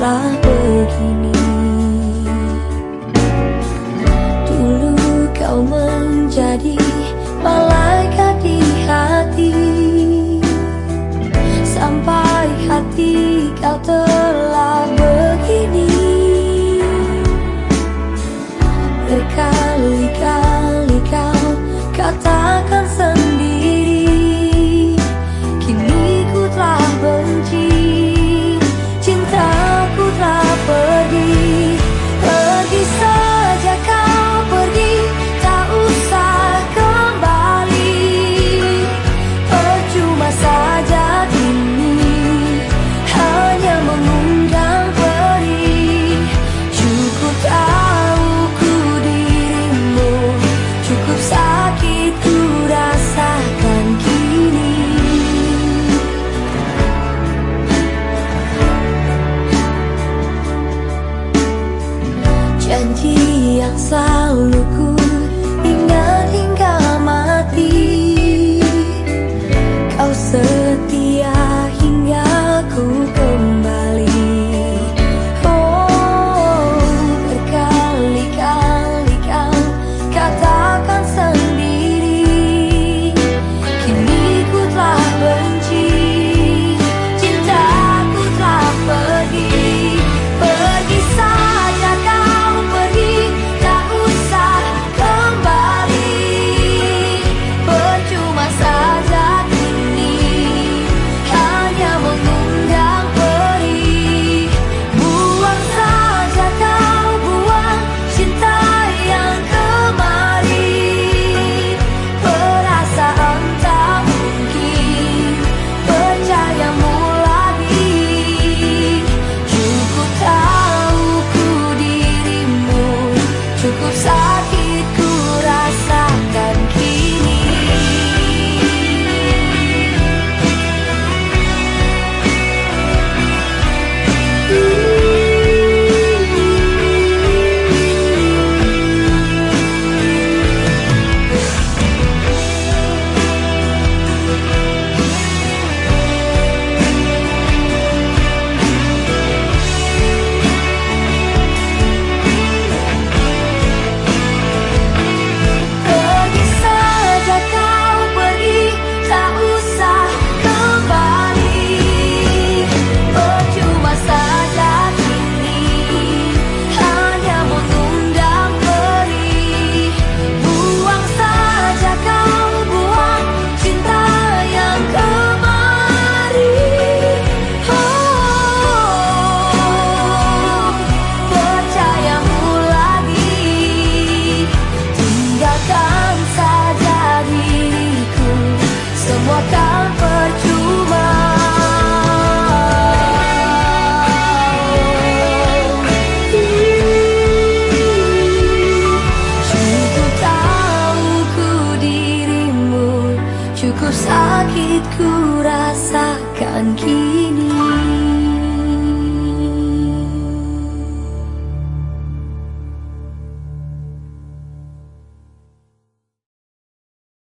teruslah begini. Dulu kau menjadi malaikat di hati. Sampai hati kau telah berhenti janji yang selalu Ku sakit ku rasakan kini.